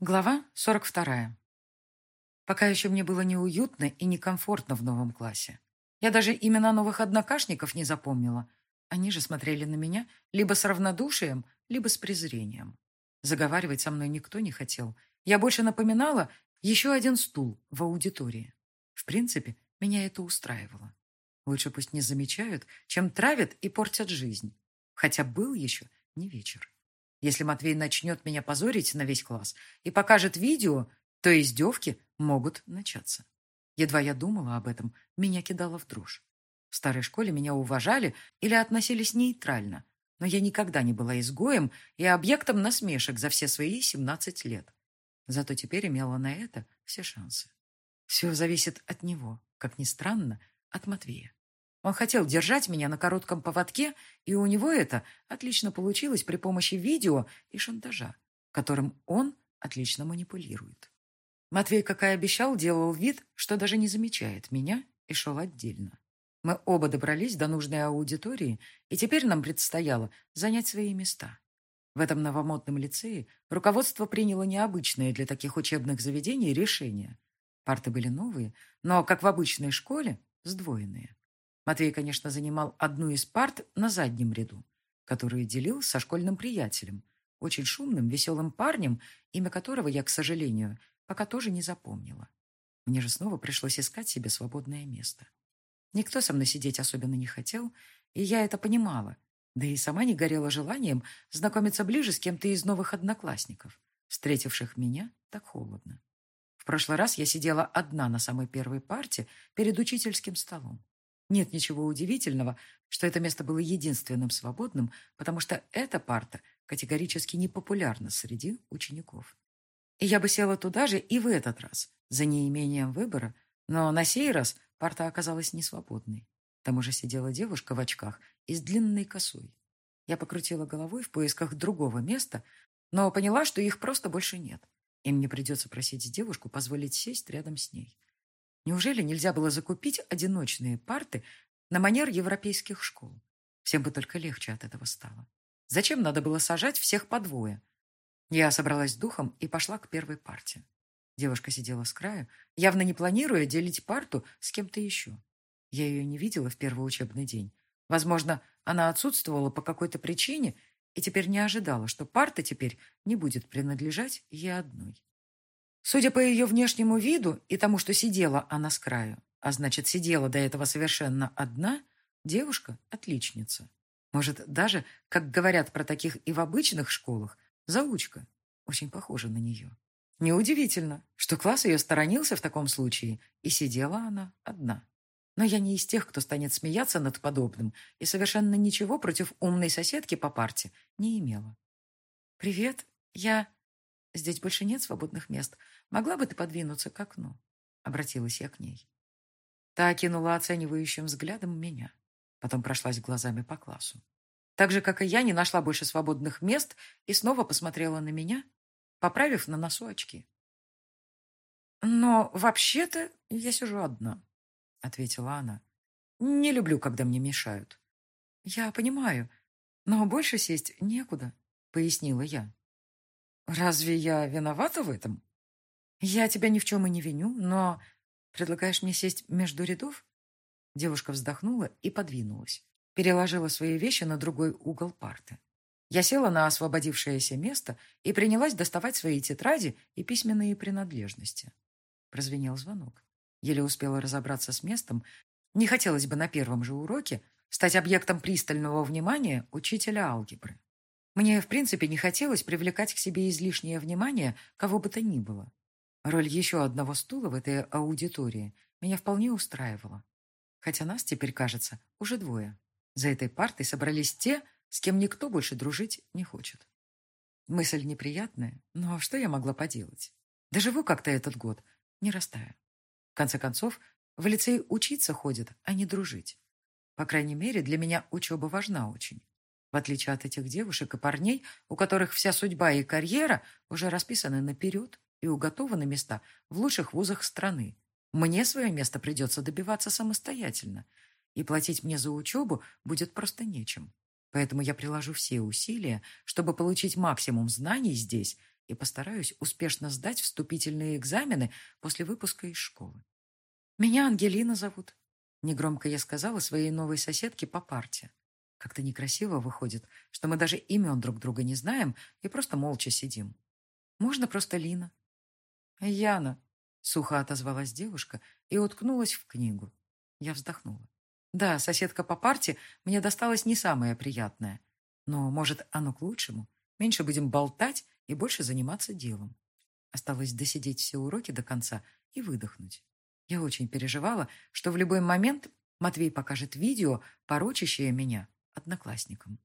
Глава 42. Пока еще мне было неуютно и некомфортно в новом классе. Я даже имена новых однокашников не запомнила. Они же смотрели на меня либо с равнодушием, либо с презрением. Заговаривать со мной никто не хотел. Я больше напоминала еще один стул в аудитории. В принципе, меня это устраивало. Лучше пусть не замечают, чем травят и портят жизнь. Хотя был еще не вечер. Если Матвей начнет меня позорить на весь класс и покажет видео, то издевки могут начаться. Едва я думала об этом, меня кидало в дрожь. В старой школе меня уважали или относились нейтрально, но я никогда не была изгоем и объектом насмешек за все свои 17 лет. Зато теперь имела на это все шансы. Все зависит от него, как ни странно, от Матвея. Он хотел держать меня на коротком поводке, и у него это отлично получилось при помощи видео и шантажа, которым он отлично манипулирует. Матвей, как и обещал, делал вид, что даже не замечает меня и шел отдельно. Мы оба добрались до нужной аудитории, и теперь нам предстояло занять свои места. В этом новомодном лицее руководство приняло необычное для таких учебных заведений решение. Парты были новые, но, как в обычной школе, сдвоенные. Матвей, конечно, занимал одну из парт на заднем ряду, которую делил со школьным приятелем, очень шумным, веселым парнем, имя которого я, к сожалению, пока тоже не запомнила. Мне же снова пришлось искать себе свободное место. Никто со мной сидеть особенно не хотел, и я это понимала, да и сама не горела желанием знакомиться ближе с кем-то из новых одноклассников, встретивших меня так холодно. В прошлый раз я сидела одна на самой первой парте перед учительским столом. Нет ничего удивительного, что это место было единственным свободным, потому что эта парта категорически не популярна среди учеников. И я бы села туда же и в этот раз, за неимением выбора, но на сей раз парта оказалась несвободной. Там уже сидела девушка в очках и с длинной косой. Я покрутила головой в поисках другого места, но поняла, что их просто больше нет, и мне придется просить девушку позволить сесть рядом с ней. Неужели нельзя было закупить одиночные парты на манер европейских школ? Всем бы только легче от этого стало. Зачем надо было сажать всех по двое? Я собралась духом и пошла к первой парте. Девушка сидела с краю, явно не планируя делить парту с кем-то еще. Я ее не видела в первый учебный день. Возможно, она отсутствовала по какой-то причине и теперь не ожидала, что парта теперь не будет принадлежать ей одной. Судя по ее внешнему виду и тому, что сидела она с краю, а значит, сидела до этого совершенно одна, девушка – отличница. Может, даже, как говорят про таких и в обычных школах, заучка. Очень похожа на нее. Неудивительно, что класс ее сторонился в таком случае, и сидела она одна. Но я не из тех, кто станет смеяться над подобным, и совершенно ничего против умной соседки по парте не имела. «Привет, я...» Здесь больше нет свободных мест. Могла бы ты подвинуться к окну?» Обратилась я к ней. Та окинула оценивающим взглядом меня. Потом прошлась глазами по классу. Так же, как и я, не нашла больше свободных мест и снова посмотрела на меня, поправив на носу очки. «Но вообще-то я сижу одна», — ответила она. «Не люблю, когда мне мешают». «Я понимаю, но больше сесть некуда», — пояснила я. Разве я виновата в этом? Я тебя ни в чем и не виню, но предлагаешь мне сесть между рядов? Девушка вздохнула и подвинулась. Переложила свои вещи на другой угол парты. Я села на освободившееся место и принялась доставать свои тетради и письменные принадлежности. Прозвенел звонок. Еле успела разобраться с местом. Не хотелось бы на первом же уроке стать объектом пристального внимания учителя алгебры. Мне, в принципе, не хотелось привлекать к себе излишнее внимание кого бы то ни было. Роль еще одного стула в этой аудитории меня вполне устраивала. Хотя нас теперь, кажется, уже двое. За этой партой собрались те, с кем никто больше дружить не хочет. Мысль неприятная, но что я могла поделать? Доживу как-то этот год, не растая. В конце концов, в лицей учиться ходят, а не дружить. По крайней мере, для меня учеба важна очень. В отличие от этих девушек и парней, у которых вся судьба и карьера уже расписаны наперед и уготованы места в лучших вузах страны. Мне свое место придется добиваться самостоятельно, и платить мне за учебу будет просто нечем. Поэтому я приложу все усилия, чтобы получить максимум знаний здесь и постараюсь успешно сдать вступительные экзамены после выпуска из школы. Меня Ангелина зовут. Негромко я сказала своей новой соседке по парте. Как-то некрасиво выходит, что мы даже имен друг друга не знаем и просто молча сидим. Можно просто Лина. Яна, сухо отозвалась девушка и уткнулась в книгу. Я вздохнула. Да, соседка по парте мне досталась не самая приятная. Но, может, оно к лучшему. Меньше будем болтать и больше заниматься делом. Осталось досидеть все уроки до конца и выдохнуть. Я очень переживала, что в любой момент Матвей покажет видео, порочащее меня одноклассникам.